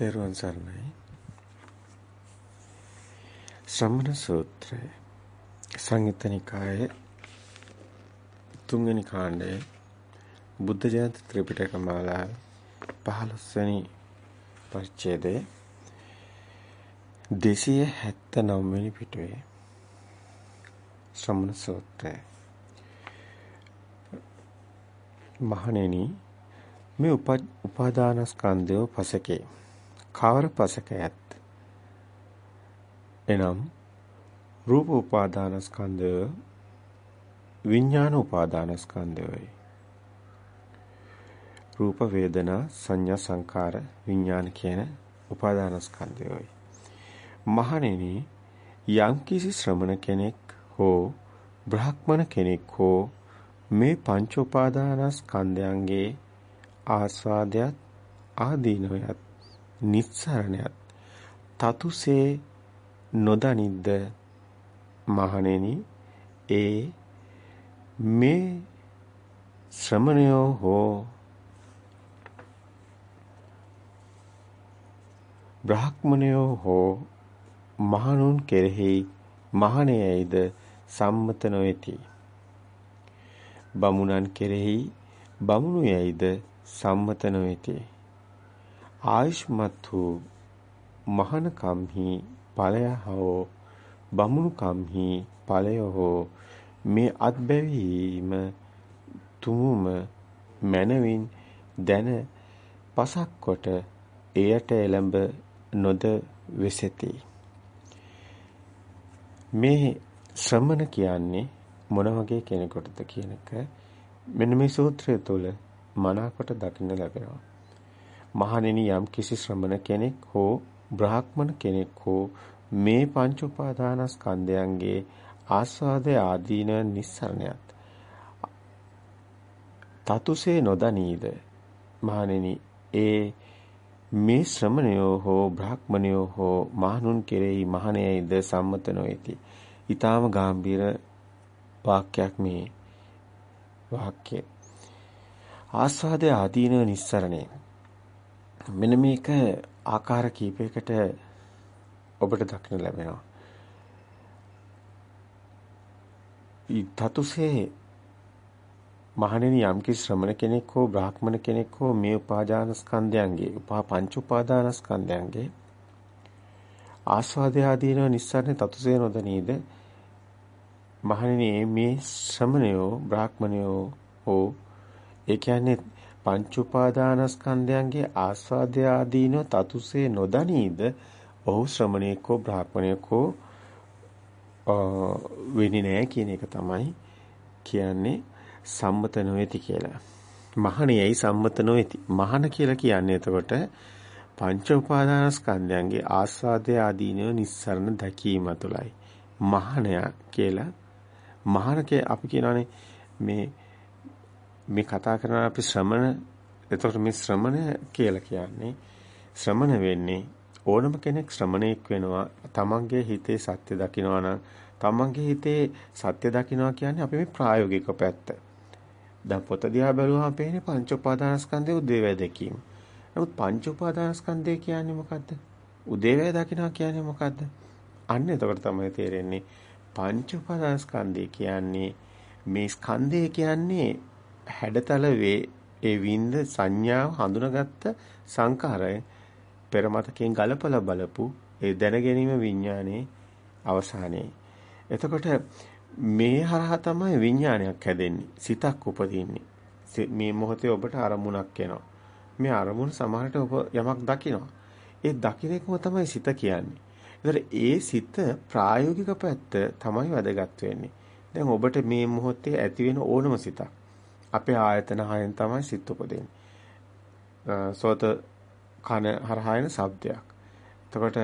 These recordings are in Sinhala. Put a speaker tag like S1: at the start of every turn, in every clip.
S1: තෙරුවන් සරණයි. ශ්‍රමණ සූත්‍රය සංයුත්ත නිකායේ තුන්වෙනි කාණ්ඩයේ බුද්ධ ජයන්ති ත්‍රිපිටක මාලාවේ 15 වෙනි පරිච්ඡේදයේ 279 වෙනි පිටුවේ ශ්‍රමණ සූත්‍රය මහණෙනි මේ උපාදානස්කන්ධය පසකේ කවර පසකයත් එනම් රූප උපාදානස්කන්ධය විඥාන උපාදානස්කන්ධයයි. රූප වේදනා සංඥා සංකාර විඥාන කියන උපාදානස්කන්ධයයි. මහණෙනි යම්කිසි ශ්‍රමණ කෙනෙක් හෝ බ්‍රාහ්මණ කෙනෙක් හෝ මේ පංච උපාදානස්කන්ධයන්ගේ ආස්වාදයත් ආදීනවයත් නිස්සරණයත්. තතුසේ නොදනිද්ද මහණෙනි? ඒ මේ ශ්‍රමණයෝ හෝ බ්‍රාහ්මණයෝ හෝ මහණුන් කෙරෙහි මහණයයිද සම්මත නොවේති. බමුණන් කෙරෙහි බමුණු යයිද සම්මත නොවේති. ආයුෂ්මත් වූ මහන කම්හි ඵලය හෝ බමුණු කම්හි ඵලය හෝ මේ අත්බැවීම තුමුම මනවින් දැන පසක් කොට එයට එළඹ නොද වෙසෙති. මේ ශ්‍රමණ කියන්නේ මොන වගේ කෙනෙකුටද කියන එක මෙන්න මේ සූත්‍රය තුළ මනාකොට දකින්න ලැබෙනවා. මහණෙනි යම් කිසි ශ්‍රමණ කෙනෙක් හෝ බ්‍රාහ්මණ කෙනෙක් හෝ මේ පංච උපාදානස්කන්ධයන්ගේ ආස්වාදය ආදීන නිස්සරණයත් තතුසේ නොදනීද මහණෙනි ඒ මේ ශ්‍රමණයෝ හෝ බ්‍රාහ්මණයෝ හෝ මහණුන් කෙරෙහි මහණයයිද සම්මත නොවේති. ඊටාම ගැඹීර වාක්‍යයක් මේ වාක්‍යය ආස්වාද ආදීන නිස්සරණය. මෙන්න මේක ආකාර කීපයකට ඔබට දක්න ලැබෙනවා. ඊතතුසේ මහණෙනි යම්කිසි ශ්‍රමණ කෙනෙක් හෝ බ්‍රාහ්මණ කෙනෙක් හෝ මේ උපාදාන ස්කන්ධයන්ගේ උපා පංච උපාදාන ස්කන්ධයන්ගේ ආස්වාදය ආදීන නිස්සරණ තතුසේ නොදනීද මහණෙනි මේ ශ්‍රමණයෝ බ්‍රාහ්මණයෝ හෝ ඒ කියන්නේ පංච උපාදානස්කන්ධයන්ගේ ආස්වාදය ආදීන තතුසේ නොදනීද ඔහු ශ්‍රමණේක හෝ බ්‍රාහ්මණේක හෝ වෙන්නේ නැහැ කියන එක තමයි කියන්නේ සම්මත නොවේති කියලා. මහණෙයි සම්මත නොවේති. මහණ කියලා කියන්නේ එතකොට පංච උපාදානස්කන්ධයන්ගේ ආස්වාදය ආදීන නිස්සරණ දැකීම තුළයි. මහණය කියලා මහණකේ අපි කියනවානේ මේ මේ කතා කරන අපි ශ්‍රමණ එතකොට මේ ශ්‍රමණ කියලා කියන්නේ ශ්‍රමණ වෙන්නේ ඕනම කෙනෙක් ශ්‍රමණෙක් වෙනවා තමන්ගේ හිතේ සත්‍ය දකිනවා නම් තමන්ගේ හිතේ සත්‍ය දකිනවා කියන්නේ අපි මේ ප්‍රායෝගික පැත්ත. දැන් පොත දිහා බැලුවම පේන්නේ පංච උපාදානස්කන්ධයේ උදේවැය දැකීම. නමුත් පංච උපාදානස්කන්ධය කියන්නේ මොකද්ද? උදේවැය දකිනවා කියන්නේ මොකද්ද? අන්න එතකොට තමයි තේරෙන්නේ පංච උපාදානස්කන්ධය කියන්නේ මේ ස්කන්ධය කියන්නේ හැඩතල වේ ඒ විඳ සංඥාව හඳුනාගත්ත සංඛාරය පෙරමතකයෙන් ගලපලා බලපු ඒ දැනගැනීම විඥානයේ අවසානයේ. එතකොට මේ හරහා තමයි විඥානයක් හැදෙන්නේ. සිතක් උපදින්නේ. මේ මොහොතේ ඔබට අරමුණක් එනවා. මේ අරමුණ සමහරට ඔබ යමක් දකිනවා. ඒ දකින්න එකම තමයි සිත කියන්නේ. ඒතර ඒ සිත ප්‍රායෝගික පැත්ත තමයි වැදගත් වෙන්නේ. දැන් ඔබට මේ මොහොතේ ඇති වෙන ඕනම සිතක් අපේ ආයතන හයෙන් තමයි සිත් උපදින්නේ. සෝත කන හරහා එන ශබ්දයක්. එතකොට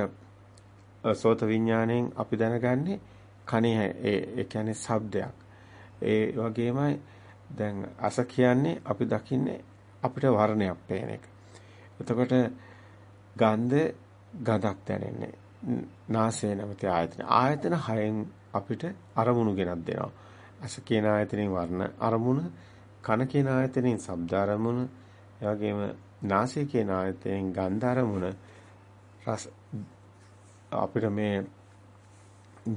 S1: සෝත විඥාණයෙන් අපි දැනගන්නේ කනේ ඒ කියන්නේ ශබ්දයක්. ඒ වගේමයි දැන් අස කියන්නේ අපි දකින්නේ අපිට වර්ණයක් පේන එක. එතකොට ගන්ධ ගඳක් දැනෙන්නේ. නාසය නැමැති ආයතන. ආයතන හයෙන් අපිට අරමුණු ගෙනත් දෙනවා. අස කියන ආයතනෙන් වර්ණ අරමුණ කන කියන ආයතනෙන් ශබ්ද අරමුණ, ඒ වගේම නාසය කියන ආයතනෙන් ගන්ධ අරමුණ, රස අපිට මේ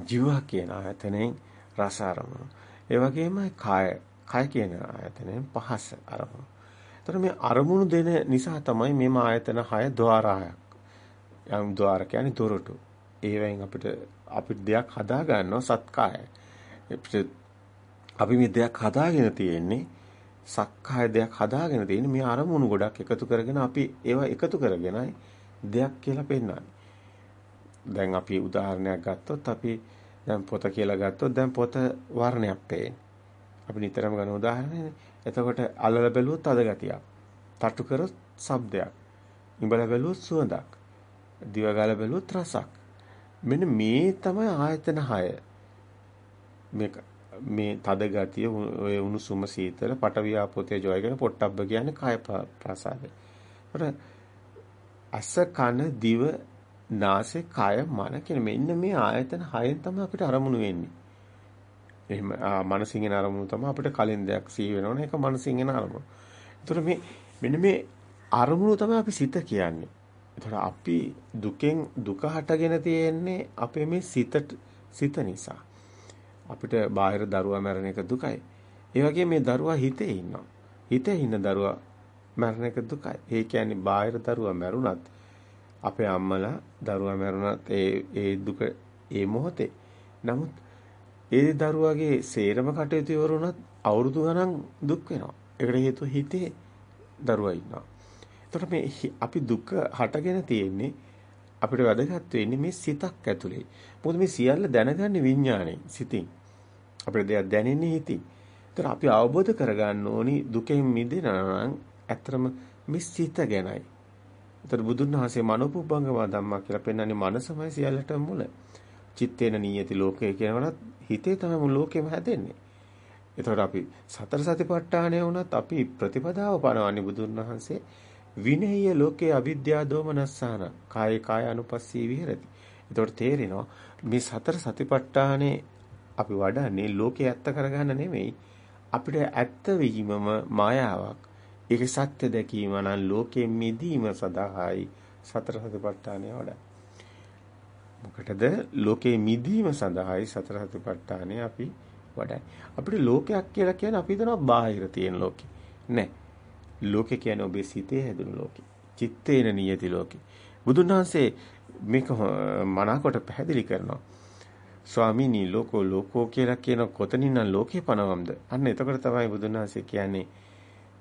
S1: ජීව කියන ආයතනෙන් රස අරමුණ. ඒ වගේමයි කාය, කාය කියන ආයතනෙන් පහස අරමුණ. එතකොට මේ අරමුණු දෙන නිසා තමයි මේ ආයතන 6 ద్వාරායක්. යම් ద్వාර කියන්නේ දොරටු. ඒවෙන් අපිට අපිට දෙයක් හදා ගන්නවා සත්කාය. අපිට අපි මේ දෙයක් හදාගෙන තියෙන්නේ සක්කාය දෙයක් හදාගෙන තියෙන්නේ මේ අරමුණු ගොඩක් එකතු කරගෙන අපි ඒවා එකතු කරගෙනයි දෙයක් කියලා පෙන්වන්නේ. දැන් අපි උදාහරණයක් ගත්තොත් අපි දැන් පොත කියලා ගත්තොත් දැන් පොත වර්ණයක් පේන්නේ. අපි නිතරම ගන්න උදාහරණයනේ. එතකොට අලල බැලුවොත් අද ගතියක්. තට්ටු කරොත් ශබ්දයක්. ඉඹල බැලුවොත් සුවඳක්. දිව ගාලා බැලුවොත් රසක්. මෙන්න මේ තමයි ආයතන 6. මේක මේ තද ගතිය ඔය උණුසුම සීතල පටවියා පොතේ ජොයගෙන පොට්ටබ්බ කියන්නේ කාය ප්‍රසාදේ. අස කන දිව නාසය කය මන කියන මෙන්න මේ ආයතන හයෙන් තමයි අපිට අරමුණු වෙන්නේ. එහෙම මනසින් එන අරමුණු තමයි අපිට කලින් දෙයක් සිහි වෙනවනේ ඒක මනසින් එන අරමුණු. ඒතර මේ මෙන්න මේ අරමුණු තමයි අපි සිත කියන්නේ. ඒතර අපි දුකෙන් දුක හටගෙන තියෙන්නේ අපේ මේ සිතට සිත නිසා. අපිට බාහිර දරුවා මැරෙන එක දුකයි. ඒ වගේ මේ දරුවා හිතේ ඉන්නවා. හිතේ ඉන්න දරුවා මැරෙන එක දුකයි. ඒ කියන්නේ බාහිර දරුවා මැරුණත් අපේ අම්මලා දරුවා මැරුණත් ඒ ඒ දුක ඒ මොහොතේ. නමුත් ඒ දරුවාගේ සේරම කටයුතු ඉවරුණත් අවුරුදු ගණන් දුක් වෙනවා. ඒකට හේතුව හිතේ දරුවා ඉන්නවා. එතකොට මේ අපි දුක හටගෙන තියෙන්නේ අපිට වැදගත් වෙන්නේ මේ සිතක් ඇතුලේ. මොකද මේ සියල්ල දැනගන්නේ විඥාණයෙන් සිතින්. අපිට දෙයක් දැනෙන්නේ හිතින්. ඒතර අපි අවබෝධ කරගන්න ඕනි දුකෙන් මිදෙනවා නම් ඇත්තම මේ සිත ගැනයි. ඒතර බුදුන් වහන්සේ මනෝපුබ්බංගම ධම්මා කියලා පෙන්වන්නේ මනසමයි සියල්ලටම මුල. චිත්තේන නියති ලෝකය කියනවනත් හිතේ තමයි ලෝකෙම හැදෙන්නේ. එතකොට අපි සතර සතිපට්ඨානය වුණත් අපි ප්‍රතිපදාව පනවන්නේ බුදුන් වහන්සේ විනේය ලෝකේ අවිද්‍යා දෝමනස්සාන කාය කාය අනුපස්සී විහෙරති. එතකොට තේරෙනවා මේ සතර සතිපට්ඨානේ අපි වඩන්නේ ලෝකේ ඇත්ත කරගන්න නෙමෙයි අපිට ඇත්ත වීමම මායාවක්. ඒක සත්‍ය දැකීම නම් ලෝකෙ මිදීම සඳහායි සතර සතිපට්ඨානය වඩා. මොකටද ලෝකේ මිදීම සඳහායි සතර සතිපට්ඨානය අපි වඩයි. අපිට ලෝකයක් කියලා කියන්නේ අපි හිතනවා බාහිර තියෙන ලෝකෙ. නෑ. ලෝකෙ කියන්නේ ඔබේ සිතේ හැදුණු ලෝකෙ. චිත්තේන නියති ලෝකෙ. බුදුන් වහන්සේ මේක මනාකොට පැහැදිලි කරනවා. ස්වාමීනි ලෝකෝ ලෝකෝ කියලා කියන කොතනින් නම් ලෝකේ පනවම්ද? අන්න එතකොට තමයි බුදුන් වහන්සේ කියන්නේ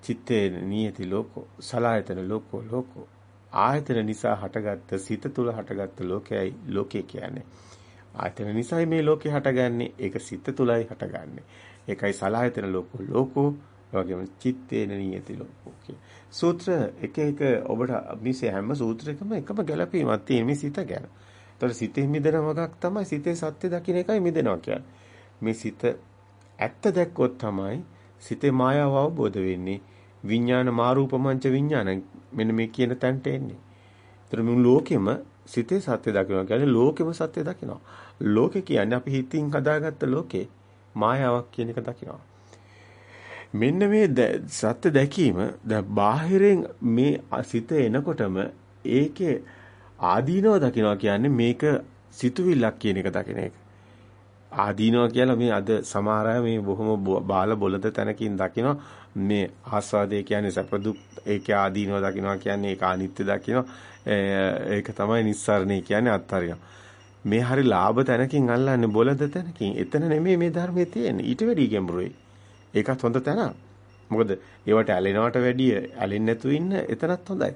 S1: චිත්තේ නියති ලෝකෝ සලායතන ලෝකෝ ලෝකෝ ආයතන නිසා හටගත්ත සිත තුළ හටගත්ත ලෝකයයි ලෝකේ කියන්නේ. ආයතන නිසායි මේ ලෝකේ හටගන්නේ. ඒක සිත තුළයි හටගන්නේ. ඒකයි සලායතන ලෝකෝ ලෝකෝ වගේම චිත්තේන නියති ලෝකෝ සූත්‍ර එක එක ඔබට මිසේ හැම සූත්‍රයකම එකම ගැළපීමක් තියෙන මේ සිත ගැන. ඒතර සිතේ මිදෙන මොකක් තමයි සිතේ සත්‍ය දකින්න එකයි මිදෙනවා කියන්නේ. මේ සිත ඇත්ත දැක්කොත් තමයි සිතේ මායාව අවබෝධ වෙන්නේ. විඥාන මාරූපමංච විඥාන මෙන්න මේ කියන තැනට එන්නේ. ඒතර මේ ලෝකෙම සිතේ සත්‍ය දකිනවා කියන්නේ ලෝකෙම සත්‍ය දකිනවා. ලෝකේ කියන්නේ අපි හිතින් හදාගත්ත ලෝකේ මායාවක් කියන එක දකිනවා. මෙන්න මේ සත්‍ය දැකීම දැන් බාහිරෙන් මේ සිත එනකොටම ඒකේ ආදීනව දකිනවා කියන්නේ මේක සිතුවිල්ලක් කියන එක දකින එක. ආදීනව කියලා මේ අද සමහර අය මේ බොහොම බාල බොළඳ තැනකින් දකිනවා මේ ආස්වාදේ කියන්නේ සැප දුක් ඒකේ ආදීනව දකිනවා කියන්නේ ඒක අනිත්‍ය දකිනවා ඒක තමයි නිස්සාරණේ කියන්නේ අත්හරිනවා. මේ හරි ලාභ තැනකින් අල්ලන්නේ බොළඳ තැනකින්. එතන නෙමෙයි මේ ධර්මයේ තියෙන්නේ. ඊට වැඩි ගැඹුරුයි. ඒකත් හොඳ තැනක්. මොකද ඒවට ඇලෙනවට වැඩිය ඇලෙන්නේ නැතුව ඉන්න එතනත් හොඳයි.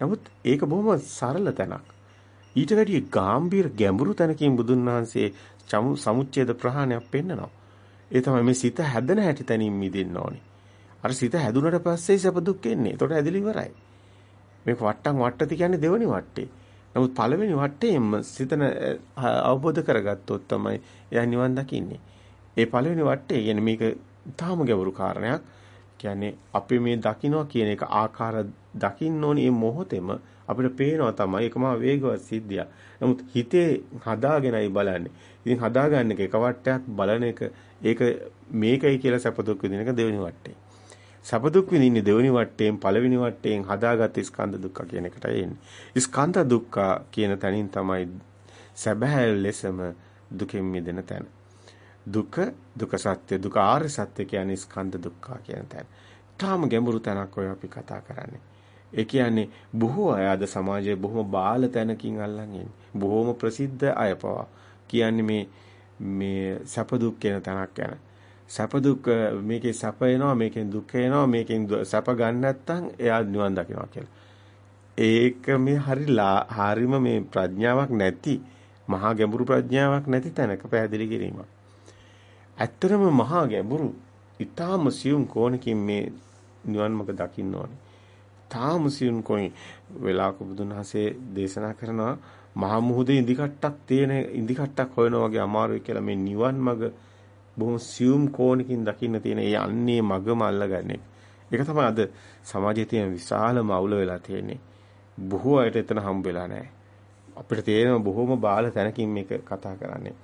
S1: නමුත් ඒක බොහොම සරල තැනක්. ඊට වැඩිය ගැඹීර ගැඹුරු තැනකින් බුදුන් වහන්සේ සමුච්ඡේද ප්‍රහාණයක් පෙන්නනවා. ඒ තමයි මේ සිත හැදෙන හැටි තැනින් මිදෙන්න ඕනේ. අර සිත හැදුනට පස්සේ සැප දුක් එන්නේ. ඒතකොට ඇදලි ඉවරයි. මේක වට්ටම් වට්ටති කියන්නේ දෙවෙනි වට්ටේ. නමුත් පළවෙනි වට්ටේම සිතන අවබෝධ කරගත්තොත් තමයි එයා නිවන් දකින්නේ. ඒ පළවෙනි වට්ටේ කියන්නේ මේක තාම ගැඹුරු කාරණයක්. කියන්නේ අපි මේ දකින්නවා කියන එක ආකාර දකින්න ඕනේ මේ මොහොතේම අපිට පේනවා තමයි ඒකම වේගවත් සිද්ධිය. නමුත් හිතේ හදාගෙනයි බලන්නේ. ඉතින් හදාගන්න එක එක වට්ටයක් බලන එක ඒක මේකයි කියලා සැප දුක් විඳින එක දෙවෙනි වට්ටේ. සැප දුක් විඳින්නේ දෙවෙනි වටේන් පළවෙනි වටේන් හදාගත් ස්කන්ධ දුක්ඛ කියන එකටයි එන්නේ. ස්කන්ධ දුක්ඛ කියන තැනින් තමයි සැබෑ ලෙසම දුකෙන් මිදෙන තැන. දුක දුක සත්‍ය දුක ආර්ය සත්‍ය කියන්නේ ස්කන්ධ දුක්ඛ කියන තැන. තාම ගැඹුරු තැනක් ඔය අපි කතා කරන්නේ. ඒ කියන්නේ බොහෝ අය අද සමාජයේ බොහොම බාල තැනකින් අල්ලන් ඉන්නේ. බොහොම ප්‍රසිද්ධ අය පවා කියන්නේ මේ මේ සැප දුක් කියන තැනක් ගැන. සැප දුක් මේකේ සැප එනවා මේකෙන් දුක් එනවා මේකෙන් සැප ගන්න නැත්නම් එයා නිවන් දකිනවා කියලා. ඒක මේ හරි හරිම මේ ප්‍රඥාවක් නැති මහා ගැඹුරු ප්‍රඥාවක් නැති තැනක පැහැදිලි කිරීමක්. ඇත්තරම මහා ගැඹුරු ඊටාම සියුම් කෝණකින් මේ නිවන් මඟ දකින්න ඕනේ. තාම සියුම් කෝණේ වෙලාවක බුදුන් වහන්සේ දේශනා කරනවා මහා මුහුදේ ඉදි කට්ටක් තියෙන ඉදි කට්ටක් හොයනවා වගේ අමාරුයි කියලා මේ නිවන් මඟ බොහොම සියුම් කෝණකින් දකින්න තියෙන ඒ අන්නේ මගම අල්ලගන්නේ. ඒක තමයි අද සමාජයේ තියෙන විශාලම අවුල වෙලා තියෙන්නේ. බොහෝ අයට එතන හම්බ වෙලා නැහැ. අපිට තේරෙන බොහොම බාල තැනකින් මේක කතා කරන්නේ.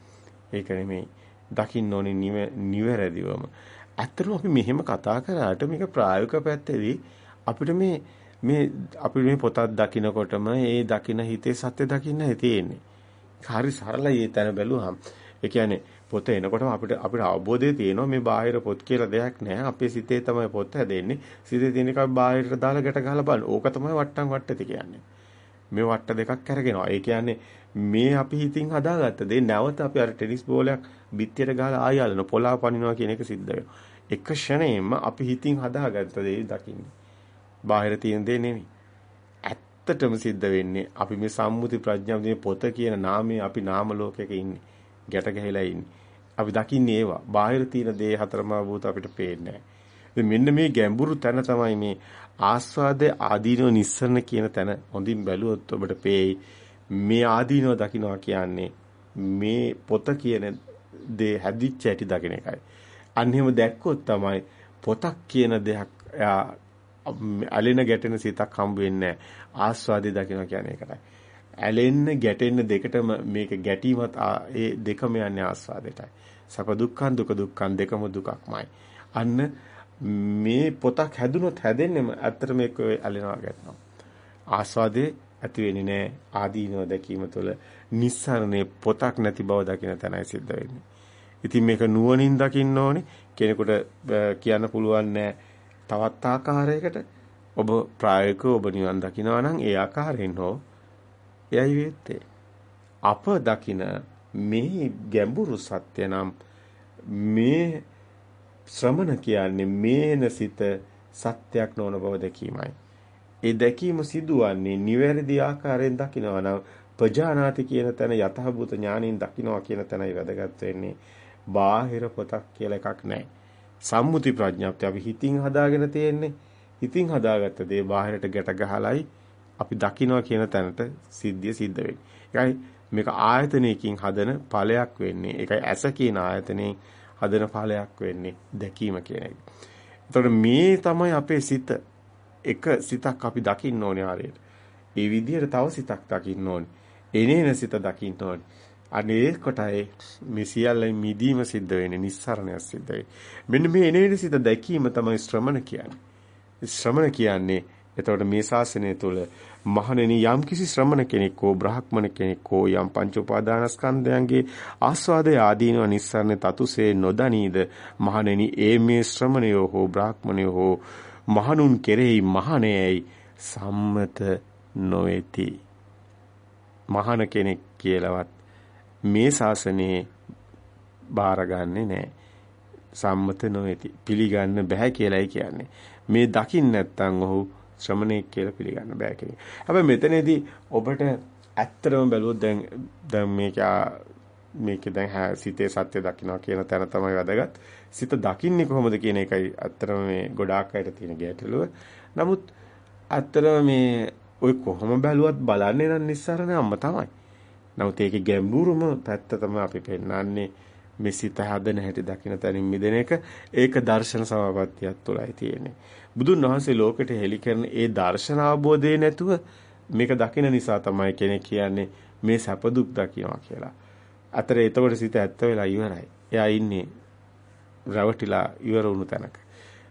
S1: ඒක නෙමෙයි. දකින්න ඕනේ නිවැරදිවම. ඇත්තටම අපි මෙහෙම කතා කරාට මේක ප්‍රායෝගික පැත්තේදී අපිට මේ මේ අපි මේ පොතක් දකිනකොටම ඒ දකින හිතේ සත්‍ය දකින්න තියෙන්නේ. හරි සරලයි ඒ තැන බැලුවහම. ඒ කියන්නේ පොත එනකොටම අපිට අපිට අවබෝධය තියෙනවා මේ බාහිර පොත් කියලා දෙයක් නැහැ. අපේ සිතේ තමයි පොත හැදෙන්නේ. සිතේ තියෙන එක බාහිරට දාලා ගැට ගහලා බලන්න. ඕක තමයි වට්ටම් වට්ටති කියන්නේ. මේ වට්ට දෙකක් අරගෙනවා. ඒ කියන්නේ මේ අපි හිතින් හදාගත්ත දේ නැවත අපි අර ටෙනිස් බෝලයක් බිත්තියට ගහලා ආය අල්ලන පොලා පනිනවා කියන එක සිද්ධ වෙනවා. එක ක්ෂණයෙන්ම අපි හිතින් හදාගත්ත දේ දකින්නේ. බාහිර තියෙන දේ නෙමෙයි. ඇත්තටම සිද්ධ වෙන්නේ අපි මේ සම්මුති ප්‍රඥාව මේ පොත කියන නාමයේ අපි නාම ලෝකයක ඉන්නේ. ගැට ගැහිලා ඉන්නේ. අපි දකින්නේ ඒවා. බාහිර තියෙන දේ හතරම භූත අපිට පේන්නේ මෙන්න මේ ගැඹුරු තැන තමයි මේ ආස්වාදයේ ආදීනව නිස්සරණ කියන තැන හොඳින් බැලුවොත් ඔබට පේයි මේ ආදීනව දකින්නවා කියන්නේ මේ පොත කියන දේ හැදිච්ච ඇටි දකින්න එකයි. අන්න එහෙම දැක්කොත් තමයි පොතක් කියන දෙයක් ඇලෙන ගැටෙන සිතක් හම්බ වෙන්නේ ආස්වාදේ දකින්න කියන්නේ ඒකයි. ඇලෙන්න ගැටෙන්න දෙකටම මේක ගැටීමත් ඒ දෙකම යන්නේ ආස්වාදයටයි. සැප දුක්ඛන් දුක දුක්ඛන් දෙකම දුකක්මයි. අන්න මේ පොතක් හැදුනොත් හැදෙන්නෙම ඇත්තට මේක ඇලෙනවා ගැටෙනවා. ආස්වාදේ ඇති වෙන්නේ නැහැ ආදීනව දැකීම තුළ නිස්සරණේ පොතක් නැති බව දකින තැනයි සිද්ධ වෙන්නේ. ඉතින් මේක නුවණින් දකින්න ඕනේ. කෙනෙකුට කියන්න පුළුවන් නෑ තවත් ආකාරයකට ඔබ ප්‍රායෝගිකව ඔබ නිවන් දකිනවා නම් ඒ ආකාරයෙන් හෝ එයයි වේත්තේ. අප දකින මේ ගැඹුරු සත්‍ය නම් මේ ශ්‍රමණ කියන්නේ මේන සිත සත්‍යක් නොවන බව දැකීමයි. ඒ දැකීම සිදුවන්නේ නිවැරදි ආකාරයෙන් දකිනවා නම් ප්‍රජානාති කියන තැන යථාභූත ඥාණයෙන් දකින්නවා කියන තැනයි වැදගත් වෙන්නේ. බාහිර පොතක් කියලා එකක් නැහැ. සම්මුති ප්‍රඥාප්තිය අපි හිතින් හදාගෙන තියෙන්නේ. හිතින් හදාගත්ත දේ බාහිරට ගැට ගහලයි අපි දකින්නවා කියන තැනට සිද්ධිය සිද්ධ වෙන්නේ. ඒකයි මේක ආයතනයකින් හදන ඵලයක් වෙන්නේ. ඒකයි ඇස කියන ආයතනයෙන් හදන ඵලයක් වෙන්නේ දැකීම කියන එක. එතකොට මේ තමයි අපේ සිත. එක සිතක් අපි දකින්න ඕනේ ආරයට. ඒ විදිහට තව සිතක් දකින්න ඕනේ. එනේන සිත දකින්න ඕනේ. අනේ කොටයි මේ සියල්ලෙන් මිදීම සිද්ධ වෙන්නේ නිස්සරණයක් සිද්ධ වෙන්නේ. මෙන්න මේ එනේන සිත දැකීම තමයි ශ්‍රමණ කියන්නේ. ශ්‍රමණ කියන්නේ එතකොට මේ ශාසනය තුළ මහණෙනි යම් කිසි ශ්‍රමණ කෙනෙක් හෝ බ්‍රාහ්මණ කෙනෙක් හෝ යම් පංච උපාදානස්කන්ධයන්ගේ ආස්වාදය ආදීනව නිස්සරණ තතුසේ නොදනීද? මහණෙනි ඒ මේ ශ්‍රමණයෝ හෝ බ්‍රාහ්මණයෝ හෝ මහණුන් කෙරෙහි මහණයයි සම්මත නොවේති. මහණ කෙනෙක් කියලාවත් මේ ශාසනයේ බාරගන්නේ නැහැ සම්මත නොවේති. පිළිගන්න බෑ කියලායි කියන්නේ. මේ දකින්න නැත්නම් ඔහු ශ්‍රමණෙක් කියලා පිළිගන්න බෑ කියන එක. හැබැයි මෙතනදී ඔබට ඇත්තටම බැලුවොත් දැන් දැන් මේක මේක දැන් සිතේ සත්‍ය දකින්නවා කියන තැන තමයි වැදගත්. සිත දකින්නේ කොහොමද කියන එකයි ඇත්තටම මේ ගොඩාක් අයට තියෙන ගැටලුව. නමුත් ඇත්තටම මේ ඔය කොහොම බැලුවත් බලන්නේ නම් නිස්සාරණ අම්ම තමයි. නමුත් ඒකේ ගැඹුරුම පැත්ත තමයි අපි පෙන්වන්නේ මේ සිත හදන හැටි දකින්න තැනින් මිදෙන එක ඒක දර්ශන සමාපත්තියක් තුළයි තියෙන්නේ. බුදුන් වහන්සේ ලෝකෙට හෙළි කරන ඒ දර්ශන අවබෝධය නැතුව මේක දකින නිසා තමයි කෙනෙක් කියන්නේ මේ සැප දුක් දකිනවා කියලා. අතර එතකොට සිත ඇත්ත වෙලා ඉවරයි. එයා ඉන්නේ රැවටිලා ඉවර වුණු තැනක.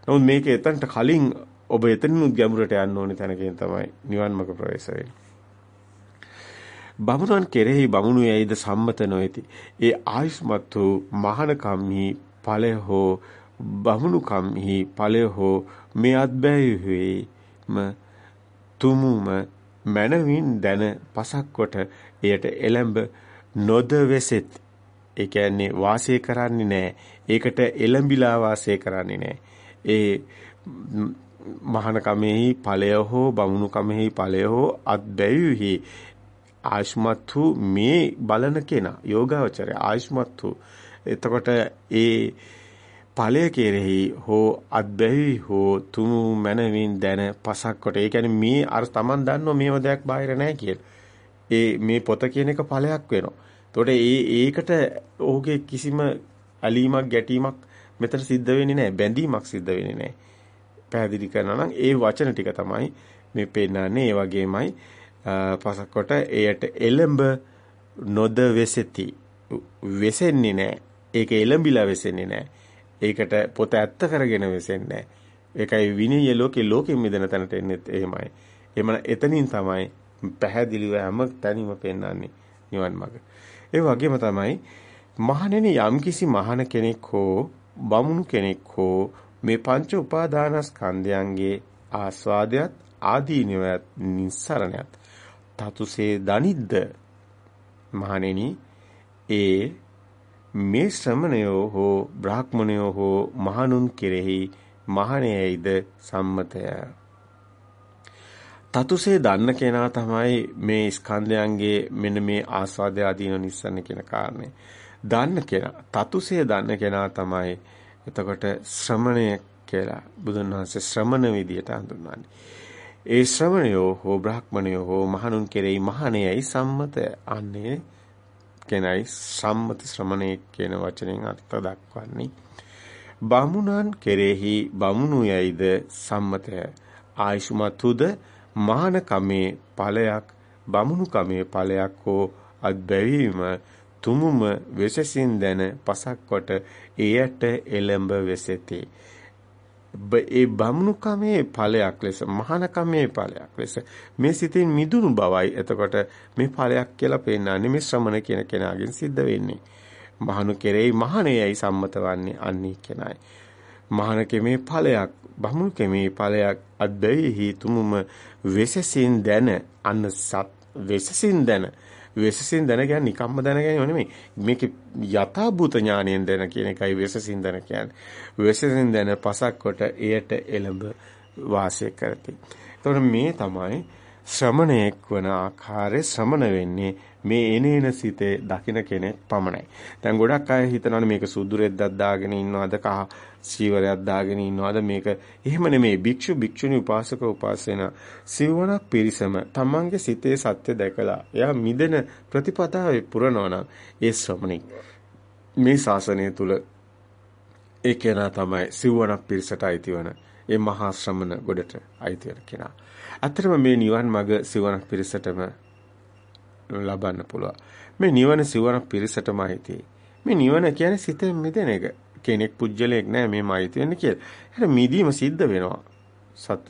S1: නමුත් මේක එතනට කලින් ඔබ එතනිනුත් ගැඹුරට යන්න ඕනේ තැනකින් තමයි නිවන් මඟ ප්‍රවේශ වෙන්නේ. බමුණන් කෙරෙහි බමුණු යයිද සම්මත නොවේති. ඒ ආයුෂ්මත් වූ මහාන කම්හි ඵලය හෝ බමුණු කම්හි ඵලය හෝ මේ අත්බැයුවේම තුමුම මනවින් දැන පසක් කොට එයට එළඹ නොද වෙසෙත්. ඒ කියන්නේ වාසය කරන්නේ නැහැ. ඒකට එළඹිලා වාසය කරන්නේ නැහැ. ඒ මහාන කමෙහි ඵලය හෝ බමුණු කමෙහි ඵලය හෝ අත්බැයුහි ආයුෂ්මත් වූ මේ බලන කෙනා යෝගාවචරය ආයුෂ්මත් වූ එතකොට ඒ ඵලය කෙරෙහි හෝ අත්බැහි හෝ තුමු මනවින් දැන පසක් කොට ඒ කියන්නේ මේ අර Taman දන්නෝ මේව දෙයක් බාහිර නැහැ කියලා. ඒ මේ පොත කියන එක ඵලයක් වෙනවා. එතකොට ඒ ඒකට ඔහුගේ කිසිම ඇලීමක් ගැටීමක් මෙතන සිද්ධ වෙන්නේ නැහැ. බැඳීමක් සිද්ධ වෙන්නේ නැහැ. පැහැදිලි කරනවා නම් ඒ වචන ටික තමයි මේ පෙන්නන්නේ. ඒ වගේමයි පසකොට එයට එළඹ නොද වෙසෙති. වෙසෙන්නේ නැහැ. ඒක එළඹිලා වෙසෙන්නේ නැහැ. ඒකට පොත ඇත්ත කරගෙන වෙසෙන්නේ නැහැ. ඒකයි විනීය ලෝකේ ලෝකෙින් මිදෙන තැනට එන්නේ එහෙමයි. එමන එතනින් තමයි පැහැදිලිව හැම තැනින්ම පෙන්වන්නේ නිවන් මඟ. ඒ වගේම තමයි මහණෙනි යම්කිසි මහණ කෙනෙක් හෝ බමුණු කෙනෙක් හෝ මේ පංච උපාදානස්කන්ධයන්ගේ ආස්වාදයක් ආදීනවත් නිස්සරණයත් තතුසේ දනිද්ද? මහණෙනි ඒ මේ ශ්‍රමණයෝ හෝ බ්‍රාහ්මණයෝ හෝ මහණුන් කෙරෙහි මහණයයිද සම්මතය? තතුසේ දන්න කෙනා තමයි මේ ස්කන්ධයන්ගේ මෙන්න මේ ආස්වාදය ආදීන නිස්සන්න කියන කාරණේ දන්න කෙනා තතුසේ දන්න කෙනා තමයි එතකොට ශ්‍රමණය කියලා බුදුන් වහන්සේ ශ්‍රමණ විදියට හඳුන්වන්නේ. ඒ ශ්‍රමණයෝ හෝ බ්‍රාහ්මණයෝ හෝ මහණුන් කෙරෙහි මහණයයි සම්මත අන්නේ කෙනයි සම්මත ශ්‍රමණේ කියන වචනෙන් අර්ථ දක්වන්නේ. බමුණන් කෙරෙහි බමුණු යයිද සම්මතය ආයුෂ්මතුද? මහාන කමේ ඵලයක් බමුණු කමේ ඵලයක් හෝ අත්බැවීම තුමුම වෙසසින් දැන පසක් කොට එයට එළඹ වෙසෙති. ඒ බමුණුකමේ ඵලයක් ලෙස මහානකමේ ඵලයක් ලෙස මේ සිතින් මිදුණු බවයි. එතකොට මේ ඵලයක් කියලා පෙන්නන්නේ මේ ශ්‍රමණ කියන කෙනාගෙන් සිද්ධ වෙන්නේ. මහණු කෙරෙහි මහණයයි සම්මත වන්නේ අන්නේ කෙනයි. මහණ කෙමේ ඵලයක් බමුණු කෙමේ ඵලයක් අද්දෙහි තුමුම වෙසසින් දැන අන්න සත් වෙසසින් දැන වෙසසින් දැන කියන්නේ නිකම්ම දැන ගැනීම නෙමෙයි. මේක යථාභූත ඥාණයෙන් දැන කියන එකයි වෙසසින් දැන කියන්නේ. වෙසසින් දැන පසක් කොට එයට එළඹ වාසය කරති. එතකොට මේ තමයි ශ්‍රමණයෙක් වන ආකාරයේ ශ්‍රමණ වෙන්නේ මේ එනේන සිතේ දකින කෙනෙක් පමණයි. දැන් ගොඩක් අය හිතනවානේ මේක සුදු රෙද්දක් දාගෙන ඉන්නවද කහ සීවරයක් දාගෙන ඉන්නවද මේක එහෙම නෙමෙයි භික්ෂු භික්ෂුණී උපාසක උපාසේන සිවණක් පිරිසම තමන්ගේ සිතේ සත්‍ය දැකලා එයා මිදෙන ප්‍රතිපදාවේ පුරනවා නම් ඒ ශ්‍රමණෙක් මේ ශාසනය තුල ඒ කෙනා තමයි සිවණක් පිරිසට අයිතිවන ඒ මහා ශ්‍රමණ ගොඩට අයිති වෙන කෙනා. අතරම මේ නිවන් මඟ සිවණක් පිරිසටම ලබන්න පුළුවන්. මේ නිවන සිවණක් පිරිසටම අයිතියි. මේ නිවන කියන්නේ සිතෙන් මිදෙන එක. කෙනෙක් පුජ්‍යලයක් නෑ මේ මයිති වෙන්නේ කියලා. එහෙනම් මිදීම සිද්ධ වෙනවා. සත්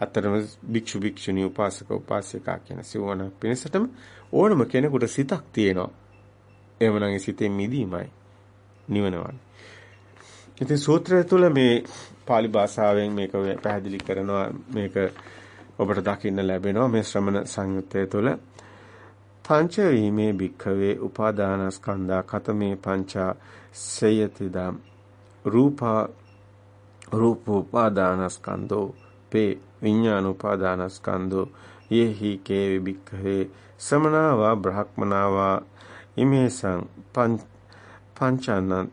S1: අතරම භික්ෂු භික්ෂුණී උපාසක උපාසිකා කියන සිවණ පිණිසටම ඕනම කෙනෙකුට සිතක් තියෙනවා. එහෙමනම් ඒ සිතේ මිදීමයි නිවනවන්නේ. ඉතින් සූත්‍රය තුළ මේ pāli භාෂාවෙන් මේක පැහැදිලි කරනවා මේක ඔබට දකින්න ලැබෙනවා මේ ශ්‍රමණ සංයුත්තය තුළ. පංච වීමේ භික්ඛවේ උපාදානස්කන්ධා කතමේ පංචා සයතිදම් රූපා රූප උපාදානස්කන්ධෝ පේ විඥාන උපාදානස්කන්ධෝ යෙහි කේ විභික්ඛවේ සමනාවා බ්‍රහ්මනාවා ඉමේසං පංචනං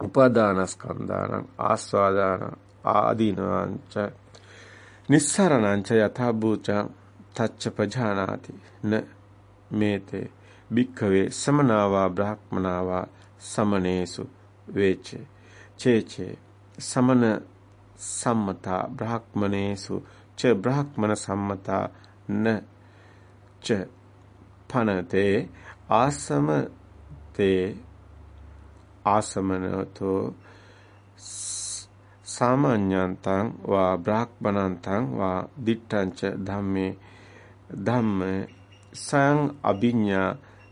S1: උපාදානස්කන්ධානං ආස්වාදාන ආදීනංච නිස්සරණංච යථා භූච තච්ච පජානාති. න මේතේ භික්ඛවේ සමනාවා බ්‍රහ්මනාවා සමනේසු වේචේ. චේචේ සමන සම්මතා බ්‍රාහ්මනේසු ච බ්‍රාහ්මන සම්මතා න ච පනතේ ආසම තේ ආසමනතෝ සාමාන්‍යන්තං වා බ්‍රාහ්මණන්තං වා දිට්ඨංච ධම්මේ ධම්ම සං අභිඤ්ඤා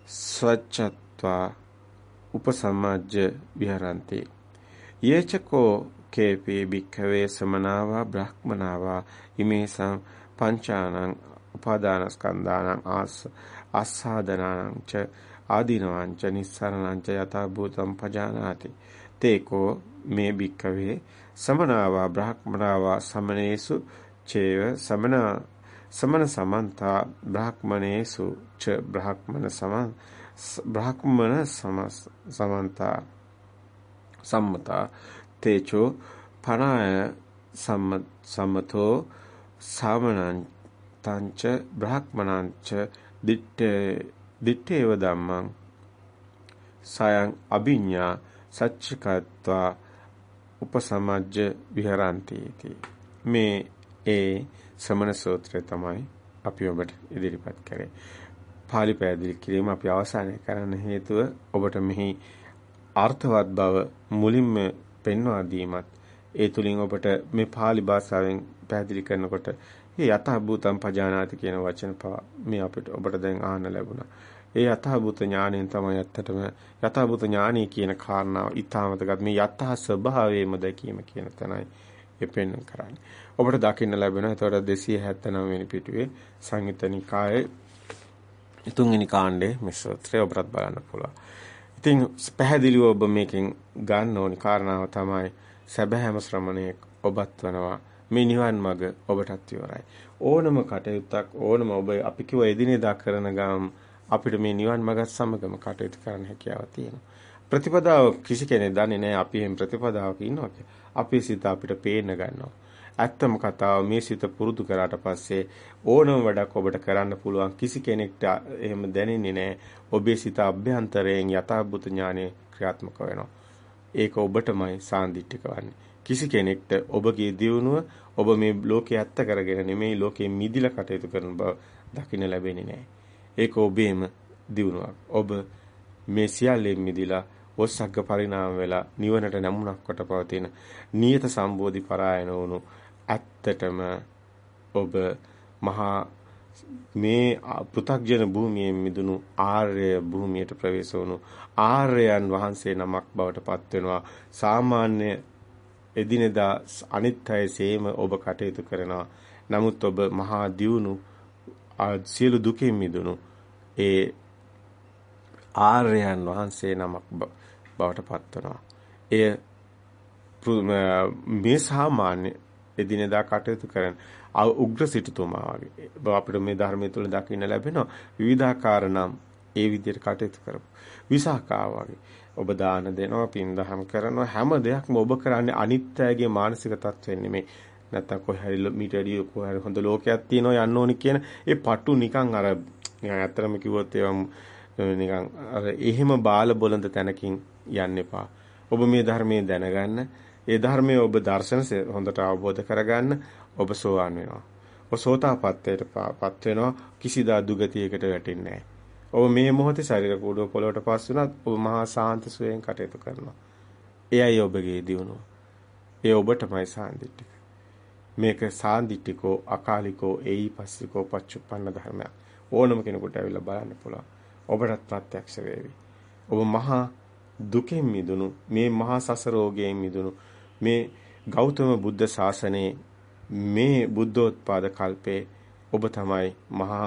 S1: ස්වච්ඡත්වා උපසමජ්ජ විහරಂತಿ. යේචකෝ කේපි භික්ඛවේ සමනාවා බ්‍රාහ්මනාවා ඉමේසං පංචානං උපාදානස්කන්ධානං ආස් ආස්සාදනානං ච ආදීනවං ච නිස්සරණං ච යථා භූතං පජානාති. තේකෝ මේ භික්ඛවේ සමනාවා බ්‍රාහ්මනාවා සමනේසු චේව සමන සමන සමන්තා බ්‍රාහ්මනේසු ච බ්‍රාහ්මන සමන් බ්‍රාහ්මන සමන්තා සම්මතා තේචෝ පනාය සම්මතෝ සාමනං තංච බ්‍රාහ්මණංච දිත්තේ දිත්තේව ධම්මං සයං අභිඤ්ඤා සච්චකත්වා උපසමජ්ජ විහරಂತಿ මේ ඒ ශ්‍රමණ සූත්‍රය තමයි අපි ඔබට ඉදිරිපත් කරේ. පාලි පැහැදිලි කිරීම අපි අවසානයේ කරන්න හේතුව ඔබට මෙහි අර්ථවත් බව මුලින්ම පෙන්වා දීමත් ඒ තුලින් ඔබට මේ pāli භාෂාවෙන් පැහැදිලි කරනකොට මේ යතහ භූතම් පජානාති කියන වචන පවා මේ අපිට ඔබට දැන් අහන්න ලැබුණා. ඒ යතහ භූත ඥාණයෙන් තමයි ඇත්තටම යතහ භූත ඥානී කියන කාරණාව ඊ타මතගත් මේ යතහ ස්වභාවයේම දැකීම කියන තැනයි එපෙන්න කරන්නේ. ඔබට දකින්න ලැබෙනවා. එතකොට 279 වෙනි පිටුවේ සංයුත්ත නිකායේ තුන්වෙනි කාණ්ඩේ මේ සූත්‍රය ඔබට බලන්න පුළුවන්. ඉතින් පැහැදිලිව ඔබ මේකෙන් ගන්න ඕනි කාරණාව තමයි සැබෑම ශ්‍රමණයෙක් ඔබත් වෙනවා. මේ නිවන් මඟ ඔබටත් ඉවරයි. ඕනම කටයුත්තක් ඕනම ඔබ අපි කිව්ව එදිනෙදා කරන ගම් අපිට මේ නිවන් මඟත් සමගම කටයුතු කරන්න හැකියාව තියෙනවා. ප්‍රතිපදාව කිසි කෙනෙක් දන්නේ නැහැ අපි එහෙම ප්‍රතිපදාවක ඉන්නවා කියලා. අපේ සිත අපිට පේන්න ගන්නවා. ඇත්තම කතාව මේ සිත පුරුදු කරාට පස්සේ ඕනම වැඩක් ඔබට කරන්න පුළුවන් කිසි කෙනෙක්ට එහෙම දැනෙන්නේ නැහැ. ඔබේ සිත අභ්‍යන්තරයෙන් යථාභූත ඥානය ක්‍රියාත්මක වෙනවා. ඒක ඔබටමයි සාන්දිටික වන්නේ. කිසි කෙනෙක්ට ඔබගේ දියුණුව ඔබ මේ ලෝකේ ඇත්ත කරගෙන නෙමෙයි ලෝකේ මිදිලා කටයුතු කරන බව දකින්න ලැබෙන්නේ නැහැ. ඒක ඔබේම දියුණුවක්. ඔබ මේ සියල්ලෙන් මිදිලා ඔස්සග්ග පරිණාම වෙලා නිවනට නැමුණක් කොට පවතින නියත සම්බෝධි පරායන වුණු ඇත්තටම ඔබ මහා මේ පෘථග්ජන භූමියෙන් මිදුණු ආර්ය භූමියට ප්‍රවේශ වුණු ආර්යයන් වහන්සේ නමක් බවට පත් වෙනවා සාමාන්‍ය එදිනෙදා අනිත් අය සේම ඔබ කටයුතු කරනවා නමුත් ඔබ මහා දියුණු සියලු දුකින් මිදුණු ඒ ආර්යයන් වහන්සේ නමක් බවට පත් වෙනවා එය මේ සාමාන්‍ය එදිනෙදා කටයුතු කරන උග්‍ර සිටුතුමා වගේ. අපිට මේ ධර්මයේ තුල දකින්න ලැබෙනවා විවිධාකාර නම් ඒ විදිහට කටයුතු කරපු. විසාකා වගේ. ඔබ දාන දෙනවා පින්දහම් කරනවා හැම දෙයක්ම ඔබ කරන්නේ අනිත්‍යයේ මානසික තත්ත්වෙන් නෙමෙයි. නැත්තම් කොහේ මීට වැඩි කොහේ හොඳ ලෝකයක් තියෙනවා යන්න ඕනි කියන ඒ පටු නිකන් අර නිකන් ඇත්තටම කිව්වොත් ඒවම් නිකන් අර එහෙම බාල බොළඳ තැනකින් යන්න එපා. ඔබ මේ ධර්මයේ දැනගන්න ඒ ධර්මයේ ඔබ දර්ශන හොඳට අවබෝධ කරගන්න ඔබ සෝවාන් වෙනවා. ඔබ සෝතාපට්ඨයටපත් වෙනවා කිසිදා දුගතියකට වැටෙන්නේ ඔබ මේ මොහොතේ ශරීර කූඩුව පොළොවට පස් වුණත් ඔබ මහා සාන්ත සුවයෙන් කටයුතු කරනවා. එයයි ඔබගේ දියුණුව. ඒ ඔබටමයි සාන්දිටික. මේක සාන්දිටිකෝ අකාලිකෝ ඒයිපස්සිකෝ පච්චුප්පන්න ධර්මයක්. ඕනම කෙනෙකුට ඇවිල්ලා බලන්න පුළුවන්. ඔබටත් ප්‍රත්‍යක්ෂ වේවි. ඔබ මහා දුකෙන් මිදුණු මේ මහා සසරෝගයෙන් මිදුණු මේ ගෞතම බුද්ධ ශාසනයේ මේ බුද්ධෝත්පාද කල්පේ ඔබ තමයි මහා